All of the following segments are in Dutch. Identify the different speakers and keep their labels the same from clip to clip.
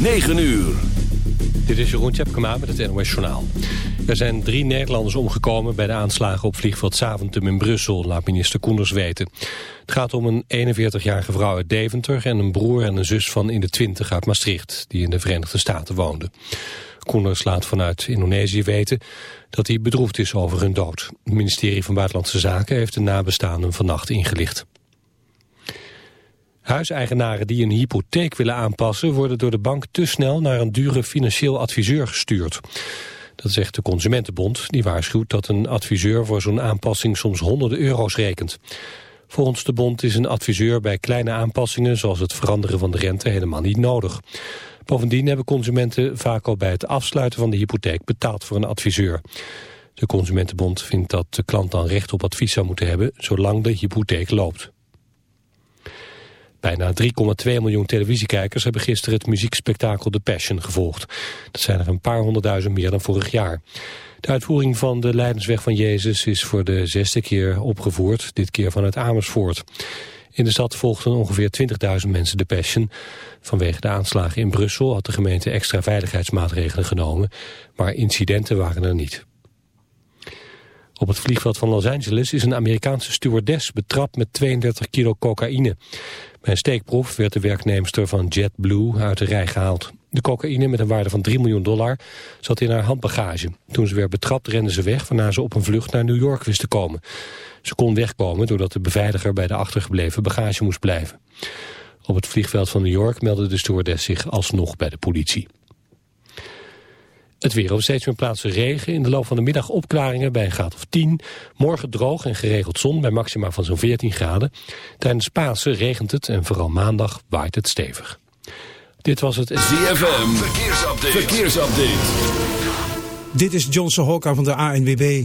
Speaker 1: 9 uur.
Speaker 2: Dit is Jeroen Tjepkema met het NOS Journaal. Er zijn drie Nederlanders omgekomen bij de aanslagen op vliegveld Zaventem in Brussel, laat minister Koenders weten. Het gaat om een 41-jarige vrouw uit Deventer en een broer en een zus van in de 20 uit Maastricht, die in de Verenigde Staten woonden. Koenders laat vanuit Indonesië weten dat hij bedroefd is over hun dood. Het ministerie van Buitenlandse Zaken heeft de nabestaanden vannacht ingelicht. Huiseigenaren die een hypotheek willen aanpassen... worden door de bank te snel naar een dure financieel adviseur gestuurd. Dat zegt de Consumentenbond, die waarschuwt dat een adviseur... voor zo'n aanpassing soms honderden euro's rekent. Volgens de bond is een adviseur bij kleine aanpassingen... zoals het veranderen van de rente helemaal niet nodig. Bovendien hebben consumenten vaak al bij het afsluiten van de hypotheek... betaald voor een adviseur. De Consumentenbond vindt dat de klant dan recht op advies zou moeten hebben... zolang de hypotheek loopt. Bijna 3,2 miljoen televisiekijkers hebben gisteren het muziekspektakel The Passion gevolgd. Dat zijn er een paar honderdduizend meer dan vorig jaar. De uitvoering van de Leidensweg van Jezus is voor de zesde keer opgevoerd, dit keer vanuit Amersfoort. In de stad volgden ongeveer 20.000 mensen de Passion. Vanwege de aanslagen in Brussel had de gemeente extra veiligheidsmaatregelen genomen, maar incidenten waren er niet. Op het vliegveld van Los Angeles is een Amerikaanse stewardess betrapt met 32 kilo cocaïne. Een steekproef werd de werknemster van JetBlue uit de rij gehaald. De cocaïne met een waarde van 3 miljoen dollar zat in haar handbagage. Toen ze werd betrapt rende ze weg waarna ze op een vlucht naar New York wist te komen. Ze kon wegkomen doordat de beveiliger bij de achtergebleven bagage moest blijven. Op het vliegveld van New York meldde de stewardess zich alsnog bij de politie. Het weer op steeds meer plaatsen regen. In de loop van de middag opklaringen bij een graad of 10. Morgen droog en geregeld zon bij maxima van zo'n 14 graden. Tijdens Pasen regent het en vooral maandag waait het stevig. Dit was het...
Speaker 1: ZFM, verkeersupdate. verkeersupdate.
Speaker 3: Dit is Johnson Hokka van de ANWB.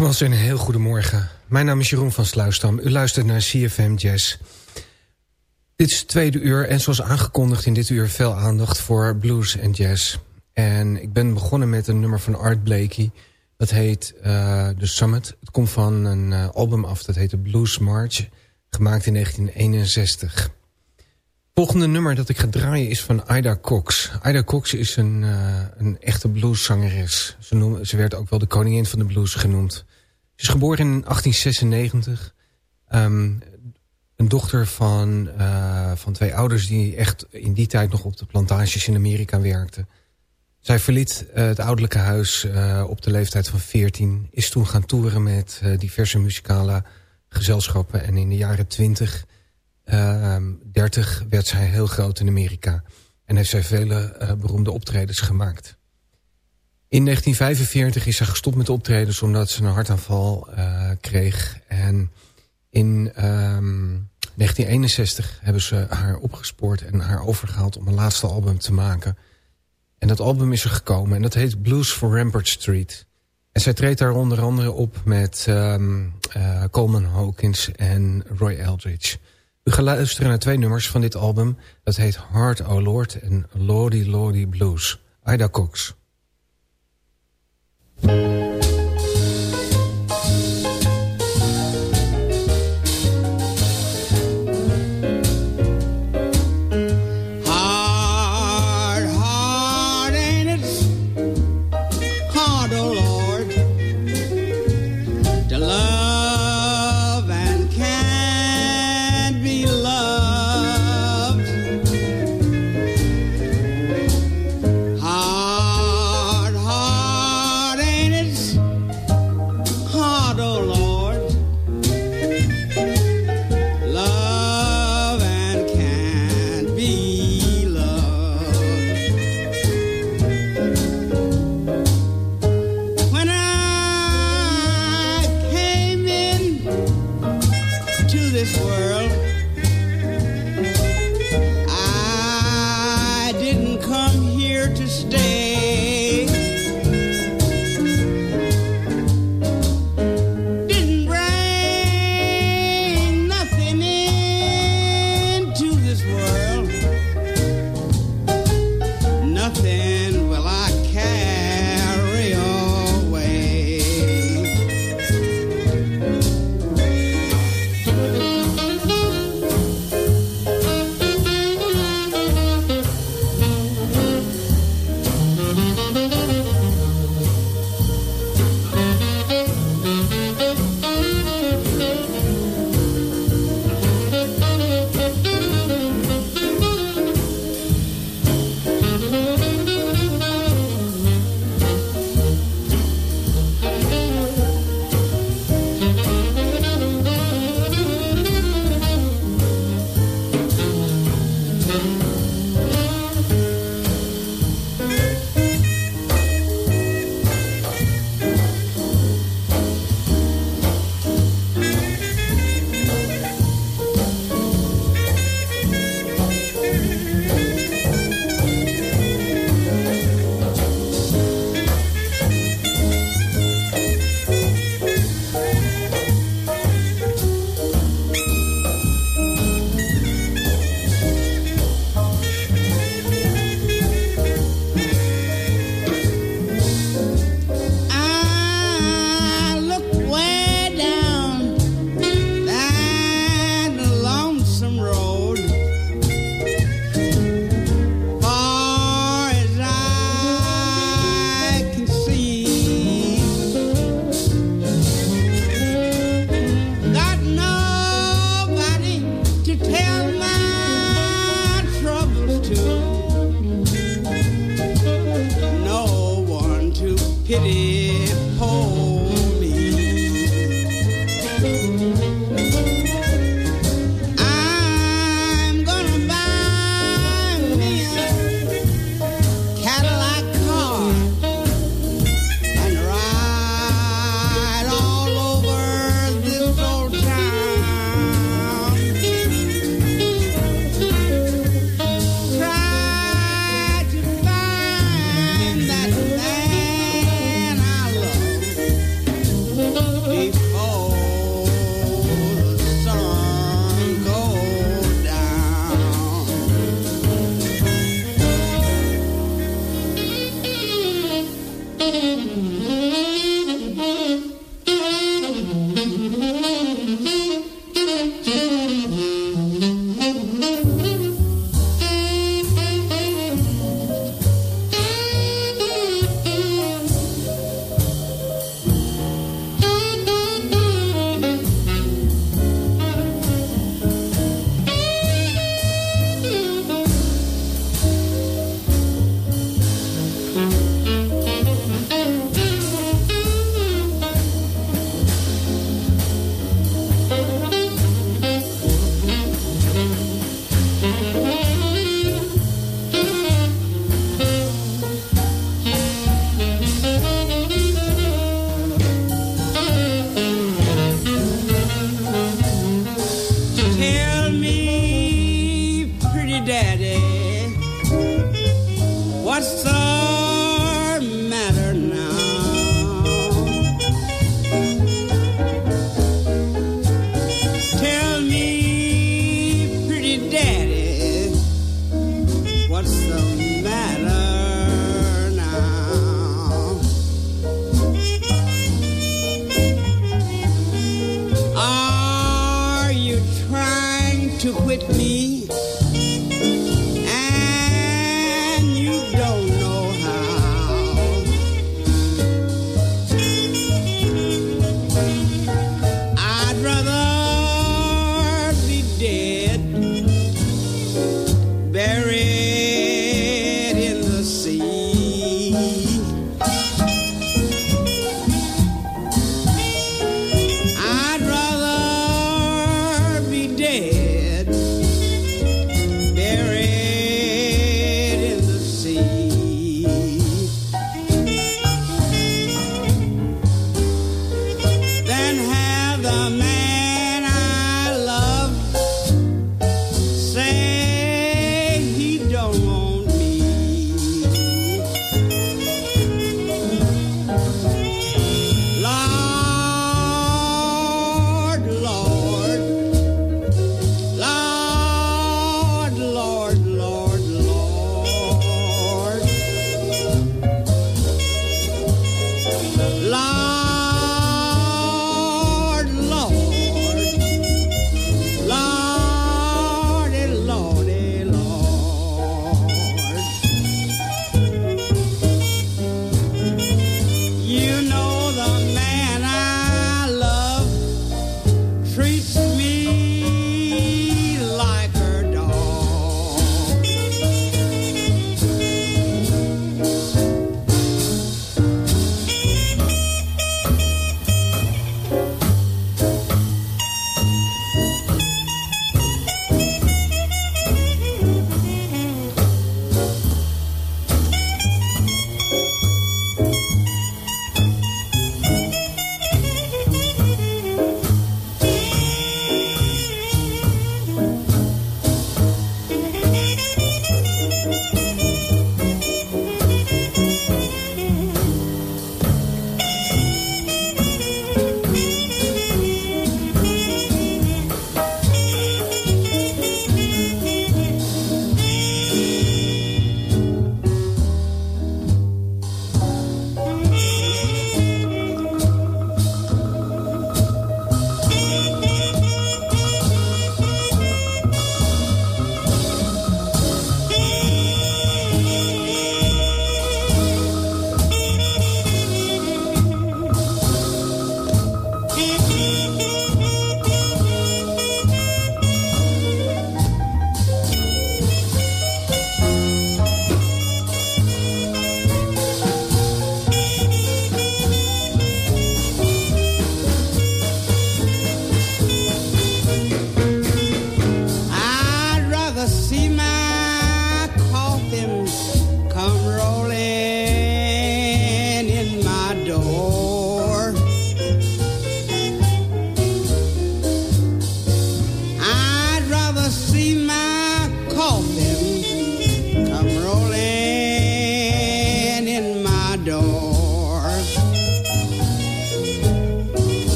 Speaker 4: Nogmaals een heel goede morgen. Mijn naam is Jeroen van Sluisdam. U luistert naar CFM Jazz. Dit is het tweede uur en zoals aangekondigd in dit uur veel aandacht voor blues en jazz. En ik ben begonnen met een nummer van Art Blakey. Dat heet uh, The Summit. Het komt van een uh, album af, dat heet The Blues March. Gemaakt in 1961. volgende nummer dat ik ga draaien is van Ida Cox. Ida Cox is een, uh, een echte blueszangeres. Ze, ze werd ook wel de koningin van de blues genoemd. Ze is geboren in 1896. Um, een dochter van, uh, van twee ouders die echt in die tijd nog op de plantages in Amerika werkten. Zij verliet uh, het ouderlijke huis uh, op de leeftijd van 14. Is toen gaan toeren met diverse muzikale gezelschappen. En in de jaren 20, 30 werd zij heel groot in Amerika. En heeft zij vele beroemde optredens gemaakt. In 1945 is zij gestopt met optredens omdat ze een hartaanval kreeg. En in um, 1961 hebben ze haar opgespoord en haar overgehaald om een laatste album te maken. En dat album is er gekomen en dat heet Blues for Rampart Street. En zij treedt daar onder andere op met um, uh, Coleman Hawkins en Roy Eldridge. U gaat luisteren naar twee nummers van dit album. Dat heet Heart O Lord en Lordy Lordy Blues. Ida Cox.
Speaker 5: Bye.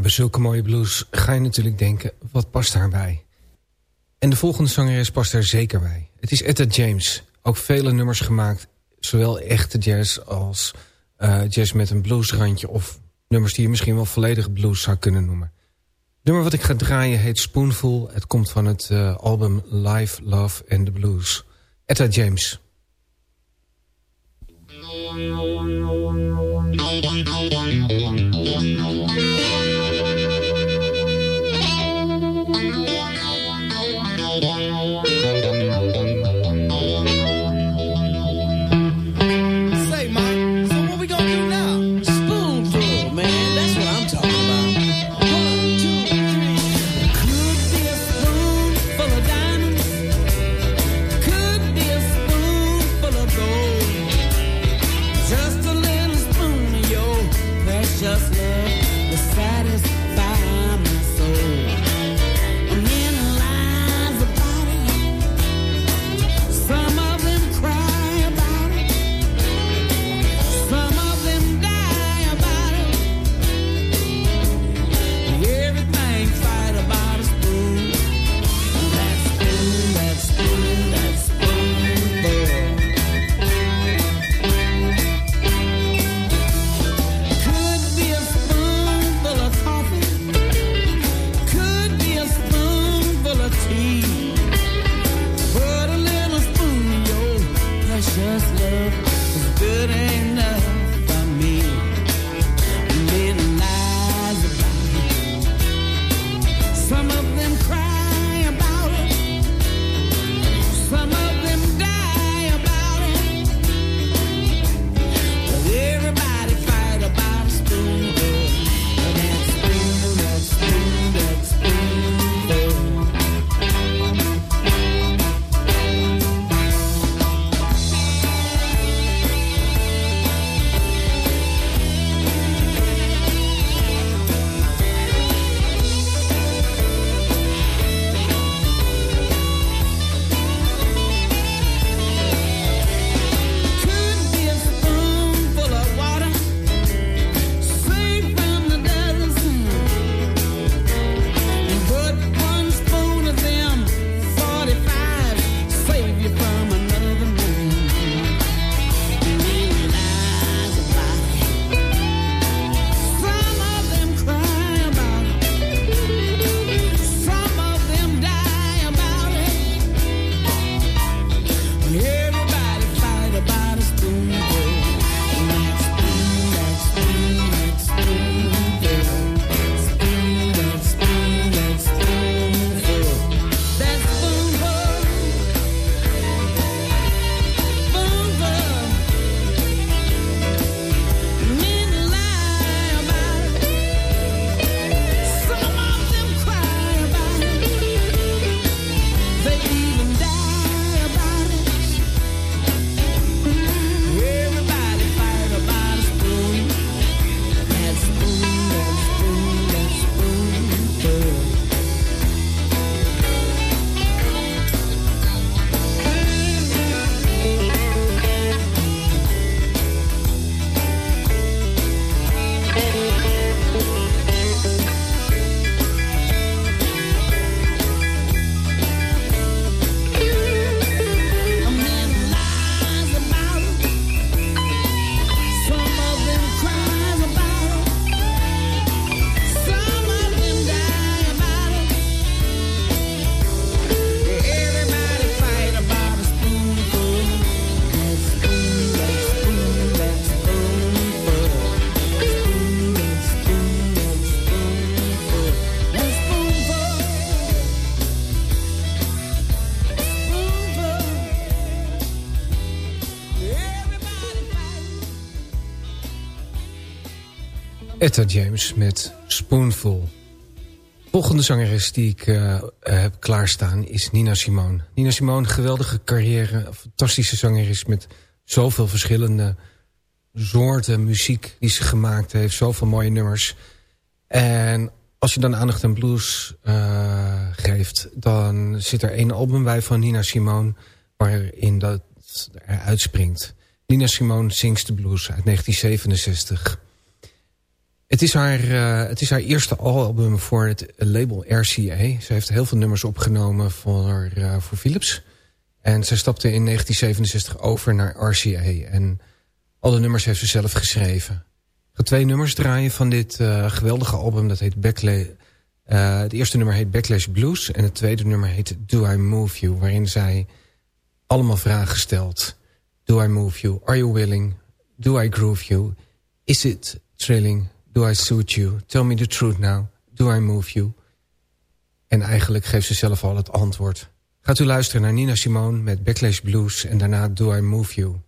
Speaker 5: Bij zulke mooie blues ga je natuurlijk denken, wat past daarbij? En de volgende zangeres past daar zeker bij. Het is Etta James, ook vele nummers gemaakt
Speaker 6: zowel echte jazz als uh, jazz met een bluesrandje... of nummers die je misschien wel volledig blues zou kunnen noemen. Het nummer wat ik ga draaien heet Spoonful. Het komt van het uh, album Live, Love and the Blues. Etta James. Etta James met Spoonful. De volgende zangeres die ik uh, heb klaarstaan is Nina Simone. Nina Simone, geweldige carrière, fantastische zangeres... met zoveel verschillende soorten muziek die ze gemaakt heeft. Zoveel mooie nummers. En als je dan aandacht aan blues uh, geeft... dan zit er één album bij van Nina Simone... waarin dat er uitspringt. Nina Simone Sings the Blues uit 1967... Het is, haar, uh, het is haar eerste album voor het label RCA. Ze heeft heel veel nummers opgenomen voor, uh, voor Philips.
Speaker 4: En zij stapte in 1967 over naar RCA. En al de nummers heeft ze zelf geschreven. Ik ga twee nummers draaien van dit uh, geweldige album. Dat heet Backlash. Het eerste nummer heet Backlash Blues. En het tweede nummer heet Do I Move You. Waarin zij allemaal vragen stelt. Do I move you? Are you willing? Do I groove you? Is it thrilling? Do I suit you? Tell me the truth now. Do I move you? En eigenlijk geeft ze zelf al het antwoord. Gaat u luisteren naar Nina Simone met Backlash Blues en daarna Do I Move You.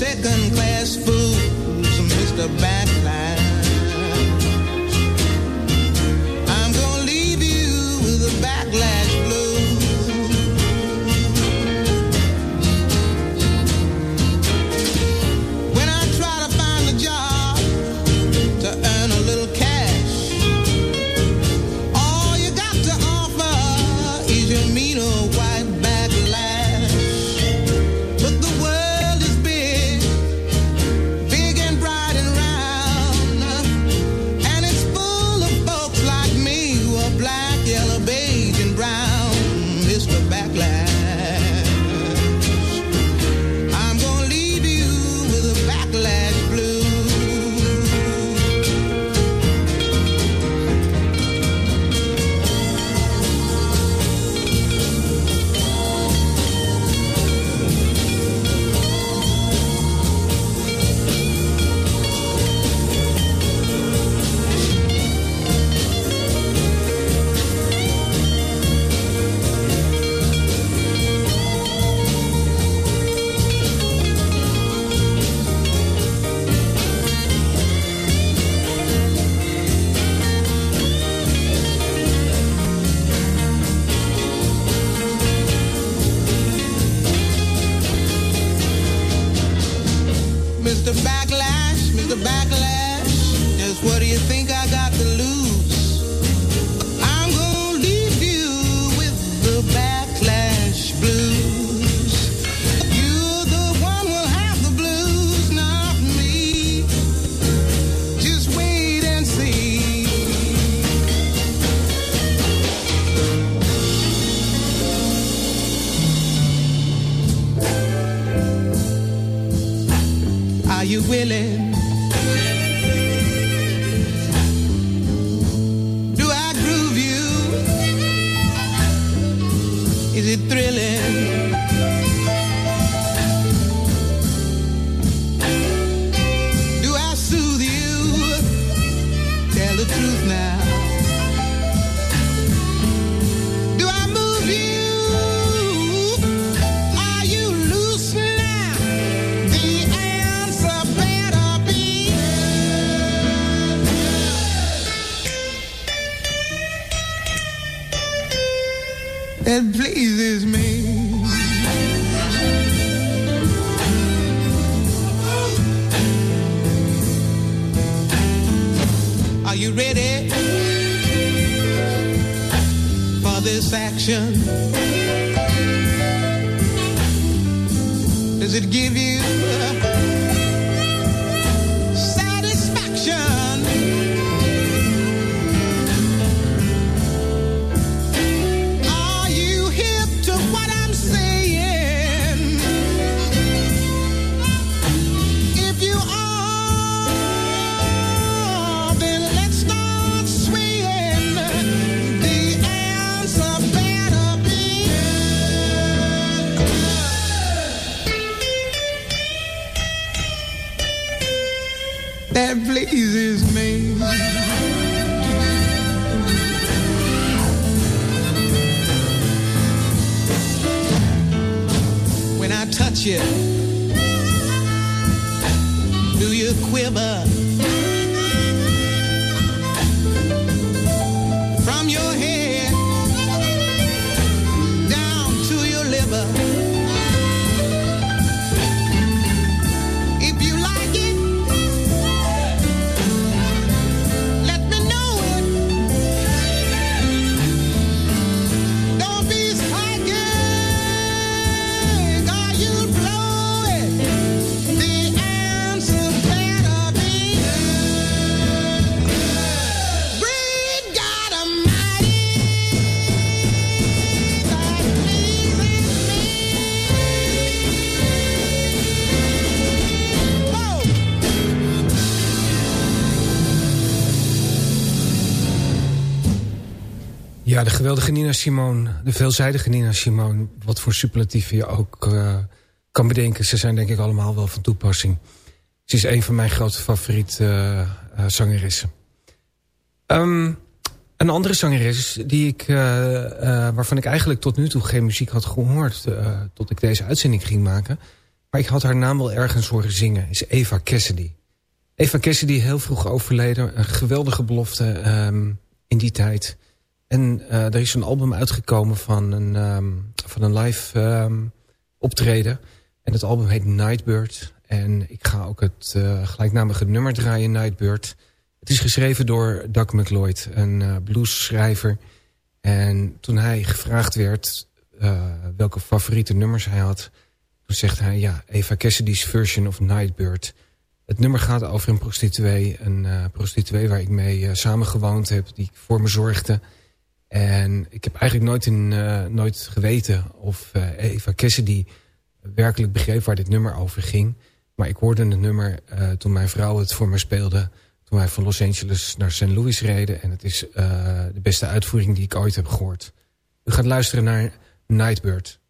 Speaker 7: Second class this action? Does it give you That pleases me. When I touch you, do you quiver?
Speaker 8: De geweldige Nina Simone. De veelzijdige Nina Simone. Wat voor superlatieven je ook uh, kan bedenken. Ze zijn denk ik allemaal wel van toepassing. Ze is een van mijn grote favoriete uh, zangeressen. Um, een andere zangeres die ik, waarvan ik eigenlijk tot nu toe geen muziek had gehoord... tot ik deze uitzending ging maken. Maar ik had haar naam wel ergens horen zingen. Is Eva Cassidy. Eva Cassidy, heel vroeg overleden. Een geweldige belofte um, in die tijd... En uh, er is een album uitgekomen van een, um, van een live um, optreden. En het album heet Nightbird. En ik ga ook het uh, gelijknamige nummer draaien, Nightbird. Het is geschreven door Doug McLeod, een uh, bluesschrijver. En toen hij gevraagd werd welke favoriete nummers hij had... toen zegt hij, ja, Eva Cassidy's version of Nightbird... Het nummer gaat over een prostituee. Een prostituee waar ik mee samen gewoond heb. Die voor me zorgde. En ik heb eigenlijk nooit, in, uh, nooit geweten of uh, Eva Cassidy werkelijk begreep waar dit nummer over ging. Maar ik hoorde het nummer uh, toen mijn vrouw het voor me speelde. Toen wij van Los Angeles naar St. Louis reden. En het is de beste uitvoering die ik ooit heb gehoord. U gaat luisteren naar Nightbird.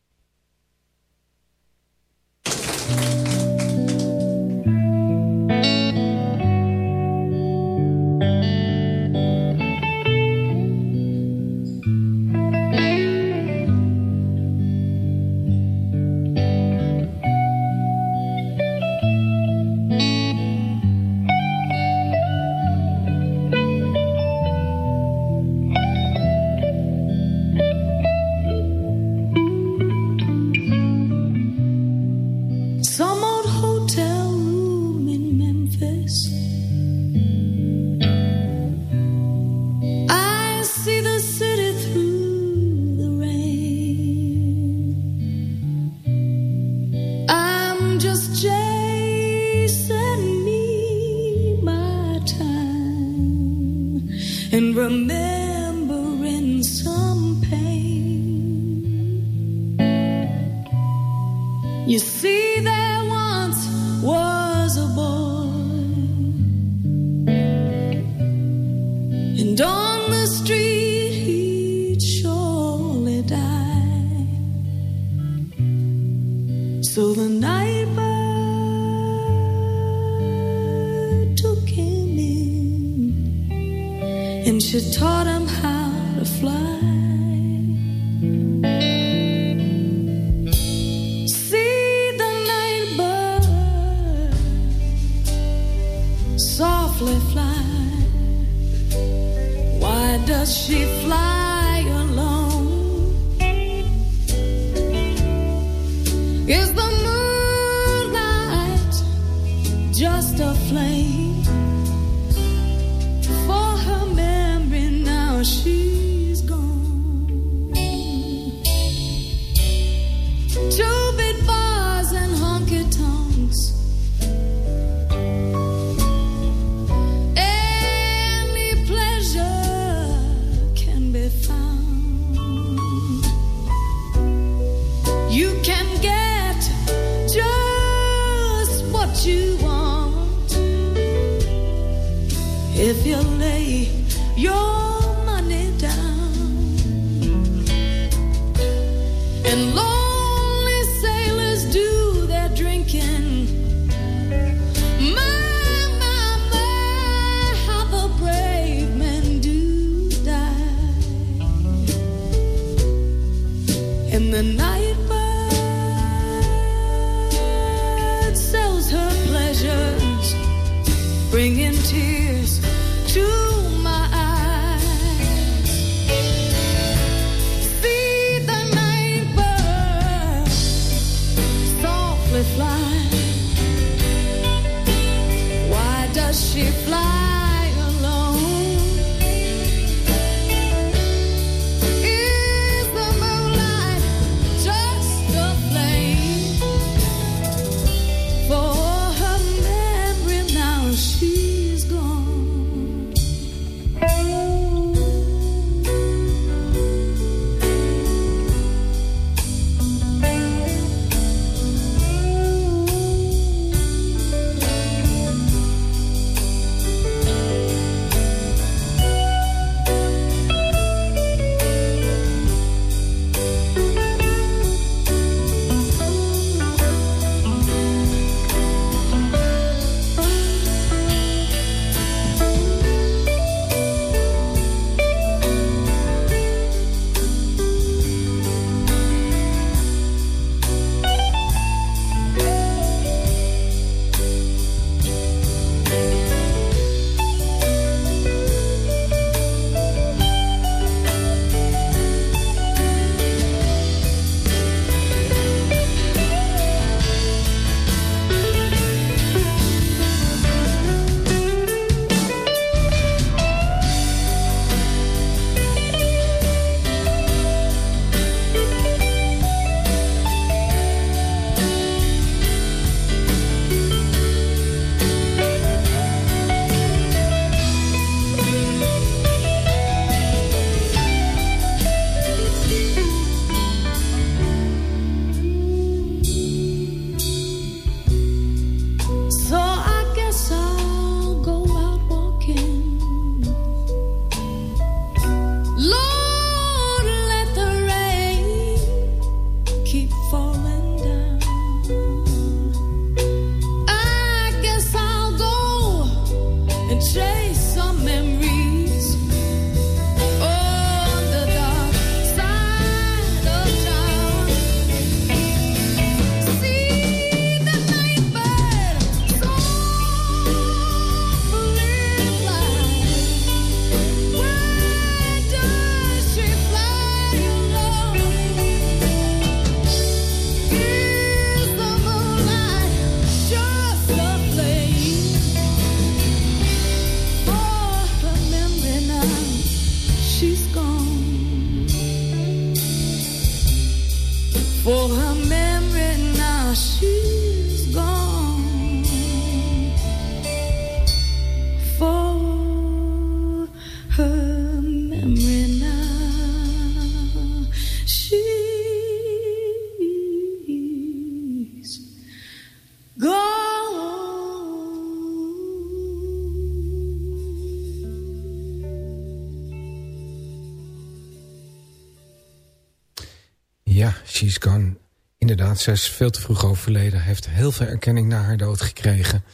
Speaker 4: Zij is veel te vroeg overleden. Heeft heel veel erkenning na haar dood gekregen.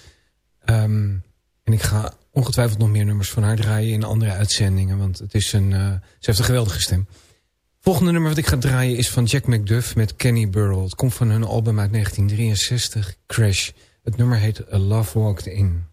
Speaker 4: Ehm, en ik ga ongetwijfeld nog meer nummers van haar draaien in andere uitzendingen. Want het is een, uh, ze heeft een geweldige stem. Volgende nummer wat ik ga draaien is van Jack McDuff met Kenny Burrell. Het komt van hun album uit 1963, Crash. Het nummer heet A Love Walked In.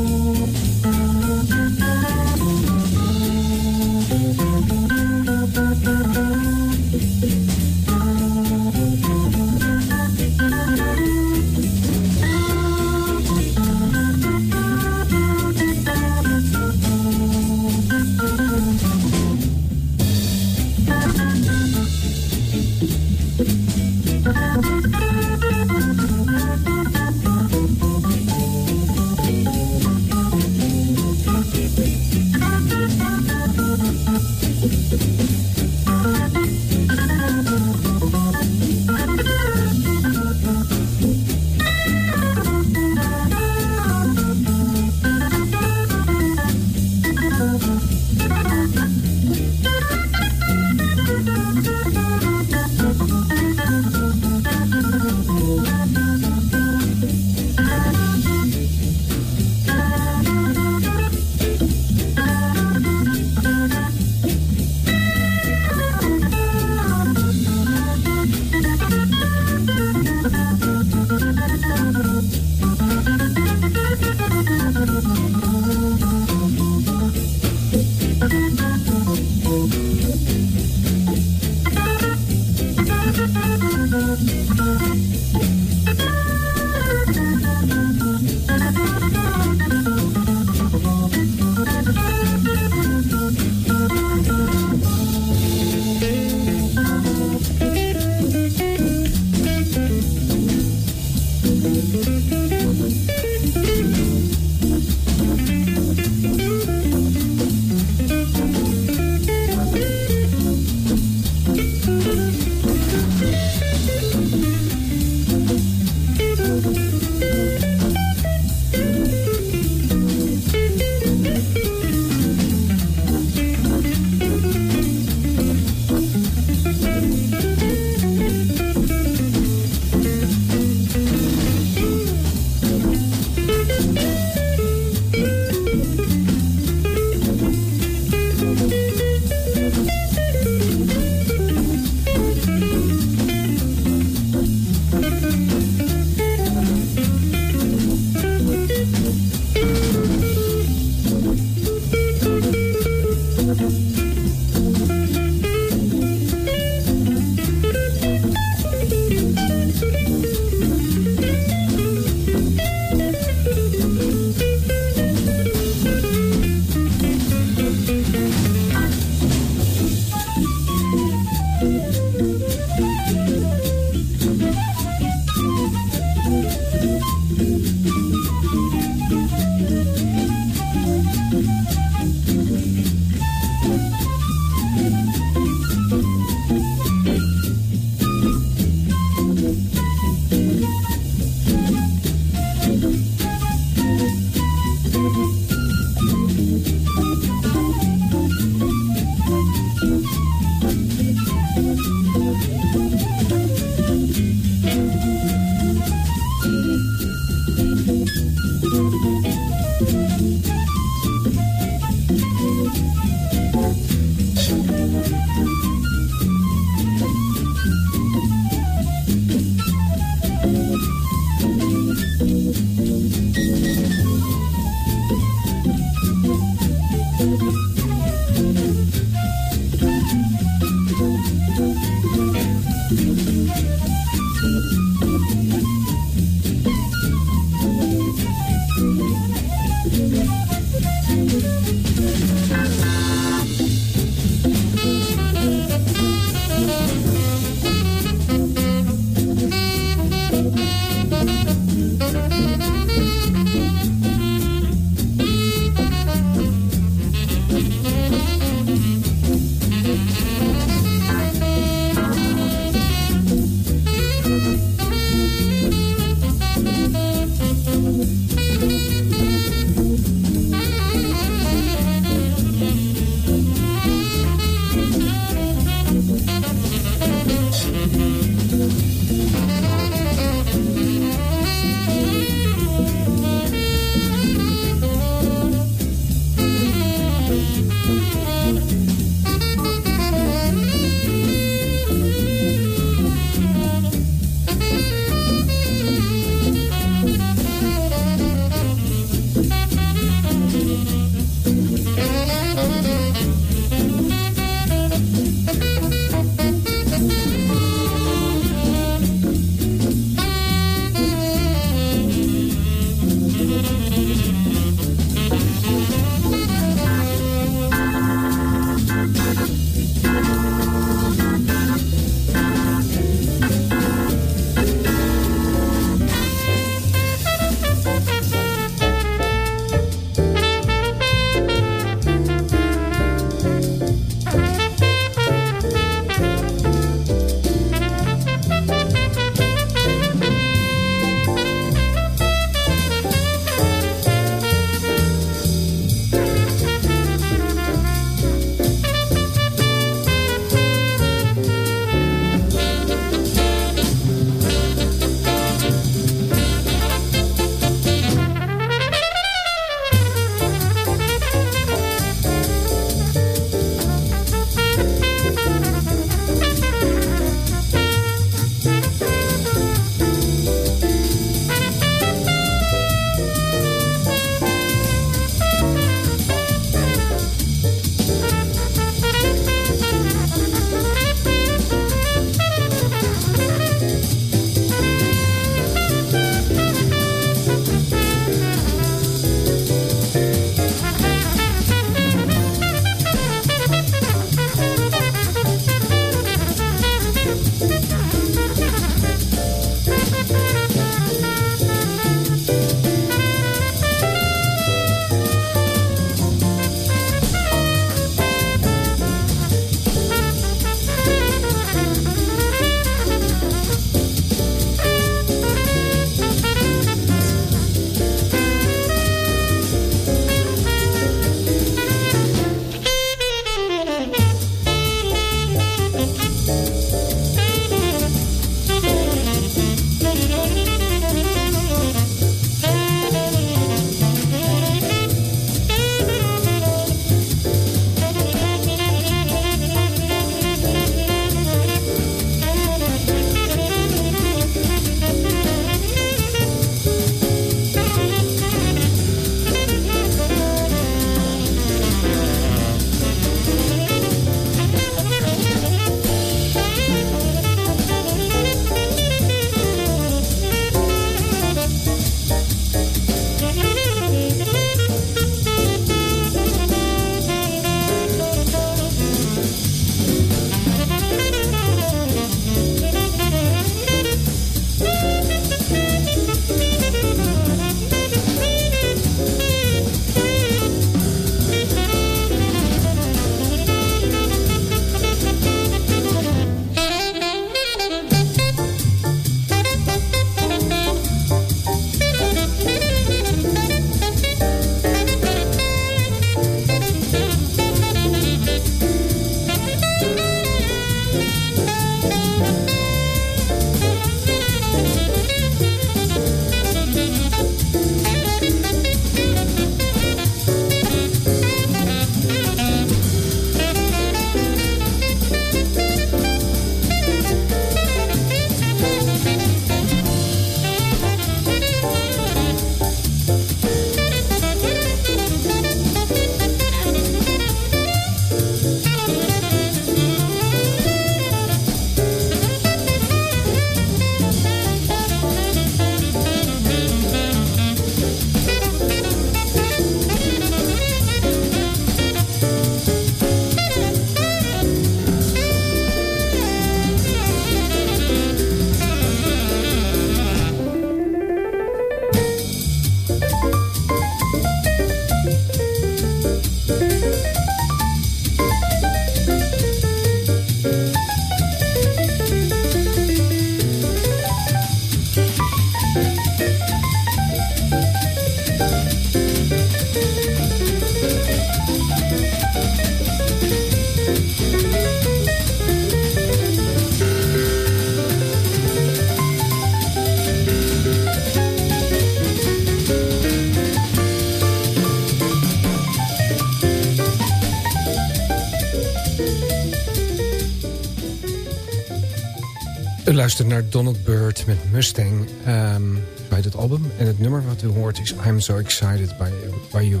Speaker 4: Naar Donald Byrd met Mustang um, bij het album. En het nummer wat u hoort is I'm So Excited by, by You.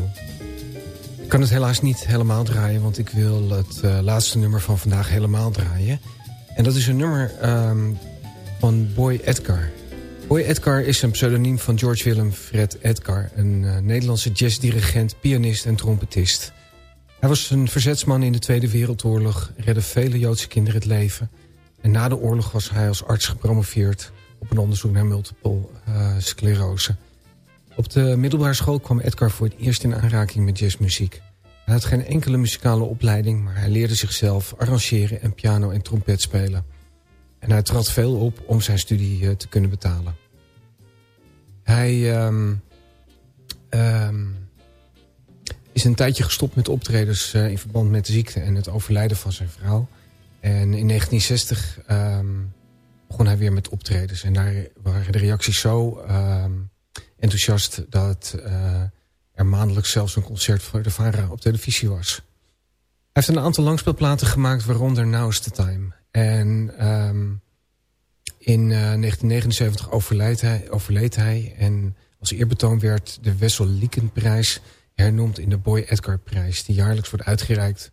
Speaker 4: Ik kan het helaas niet helemaal draaien, want ik wil het uh, laatste nummer van vandaag helemaal draaien. En dat is een nummer um, van Boy Edgar. Boy Edgar is een pseudoniem van George Willem Fred Edgar... een uh, Nederlandse jazzdirigent, pianist en trompetist. Hij was een verzetsman in de Tweede Wereldoorlog... redde vele Joodse kinderen het leven... en na de oorlog was hij als arts gepromoveerd... op een onderzoek naar multiple uh, sclerose. Op de middelbare school kwam Edgar voor het eerst in aanraking met jazzmuziek. Hij had geen enkele muzikale opleiding... maar hij leerde zichzelf arrangeren en piano en trompet spelen... En hij trad veel op om zijn studie uh, te kunnen betalen. Hij um, um, is een tijdje gestopt met optredens uh, in verband met de ziekte en het overlijden van zijn vrouw. En in 1960 um, ehm, begon hij weer met optredens. En daar waren de reacties zo enthousiast dat uh, er maandelijks zelfs een concert voor de VARA op televisie was. Hij heeft een aantal langspeelplaten gemaakt, waaronder Now's the Time. En um, in uh, 1979 overleed hij, overleed hij. En als eerbetoon werd de Wessel Liekenprijs hernoemd in de Boy Edgar prijs. Die jaarlijks wordt uitgereikt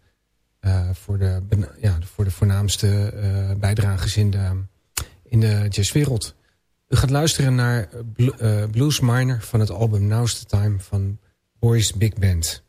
Speaker 4: voor, de, ja, voor de voornaamste uh, bijdragers in de, in de jazzwereld. U gaat luisteren naar Blues Miner van het album Now's the Time van Boys Big Band.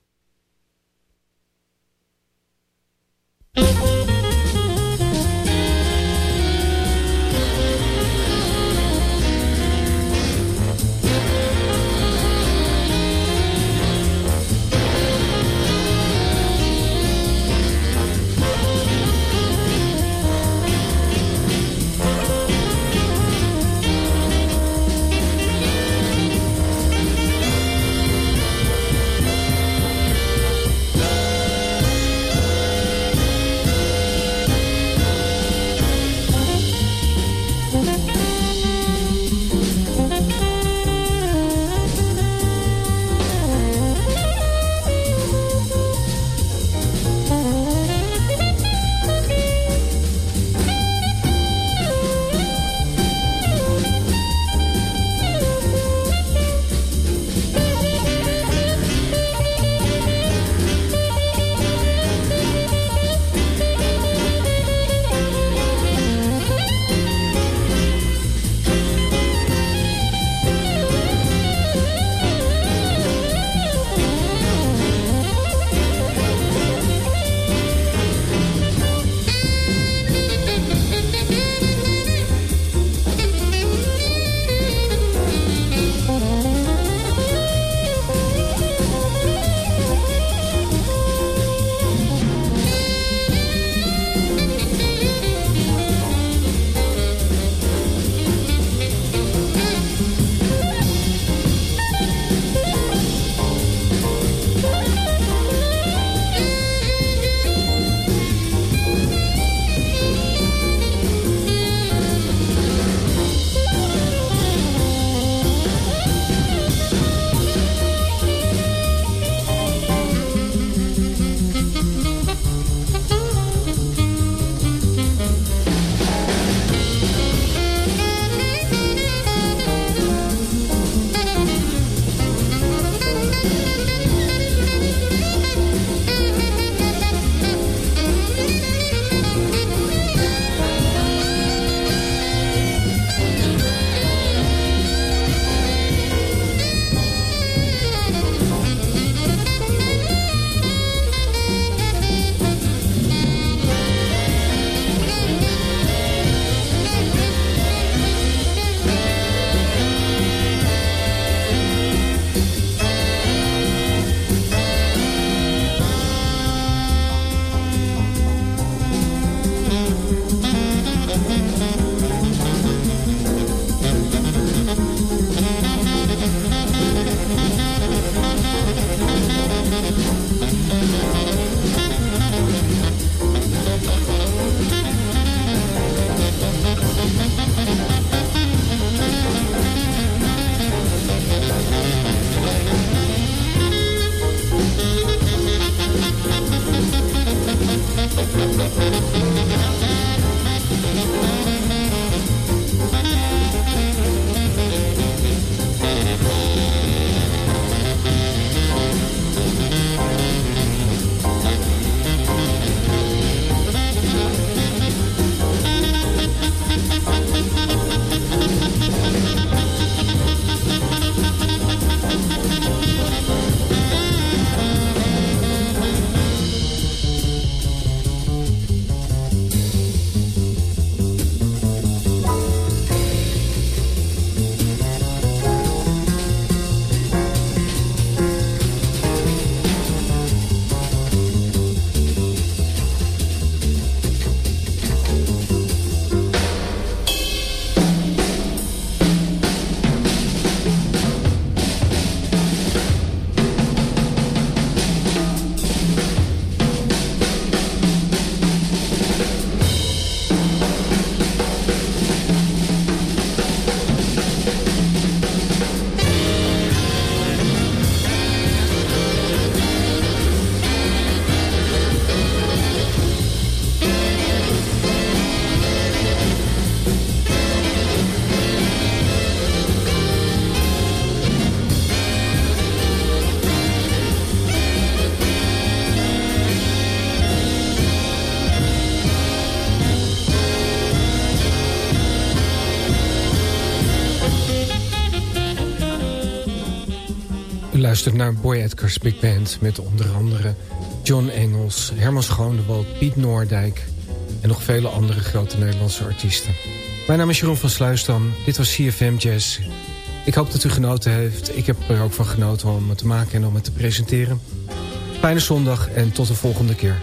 Speaker 9: U luistert naar Boy Edgar's Big Band met onder andere John Engels, Herman Schoonewald, Piet Noordijk en nog vele andere grote Nederlandse artiesten. Mijn naam is Jeroen van Sluisdam, dit was CFM Jazz. Ik hoop dat u genoten heeft. Ik heb er ook van genoten om het te maken en om het te presenteren. Fijne zondag en tot de volgende keer.